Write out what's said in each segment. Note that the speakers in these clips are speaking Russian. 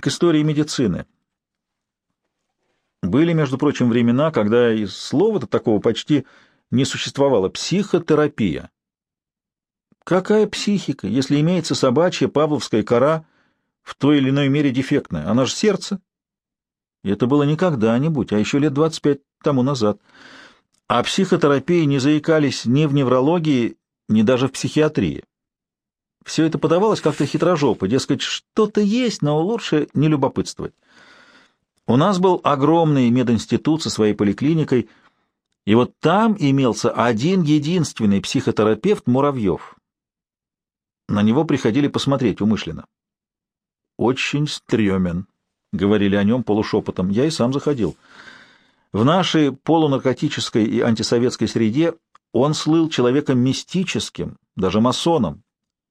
К истории медицины. Были, между прочим, времена, когда и слова-то такого почти не существовало. Психотерапия. Какая психика, если имеется собачья павловская кора в той или иной мере дефектная? Она же сердце. Это было не когда-нибудь, а еще лет 25 тому назад. А психотерапии не заикались ни в неврологии, ни даже в психиатрии. Все это подавалось как-то хитрожопо, дескать, что-то есть, но лучше не любопытствовать. У нас был огромный мединститут со своей поликлиникой, и вот там имелся один единственный психотерапевт Муравьев. На него приходили посмотреть умышленно. «Очень стремен», — говорили о нем полушепотом. Я и сам заходил. В нашей полунаркотической и антисоветской среде он слыл человеком мистическим, даже масоном.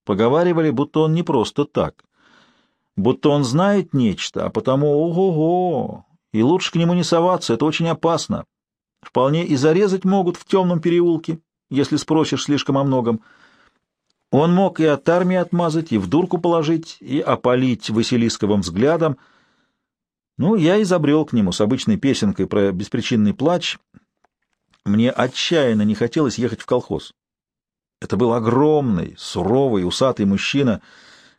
Поговаривали, будто он не просто так будто он знает нечто, а потому ого-го, и лучше к нему не соваться, это очень опасно. Вполне и зарезать могут в темном переулке, если спросишь слишком о многом. Он мог и от армии отмазать, и в дурку положить, и опалить Василисковым взглядом. Ну, я изобрел к нему с обычной песенкой про беспричинный плач. Мне отчаянно не хотелось ехать в колхоз. Это был огромный, суровый, усатый мужчина —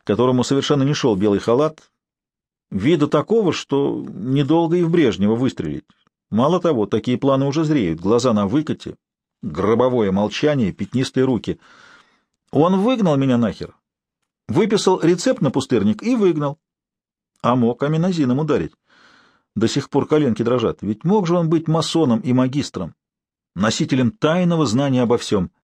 которому совершенно не шел белый халат, вида такого, что недолго и в Брежнева выстрелить. Мало того, такие планы уже зреют, глаза на выкате, гробовое молчание, пятнистые руки. Он выгнал меня нахер, выписал рецепт на пустырник и выгнал. А мог аминозином ударить. До сих пор коленки дрожат, ведь мог же он быть масоном и магистром, носителем тайного знания обо всем.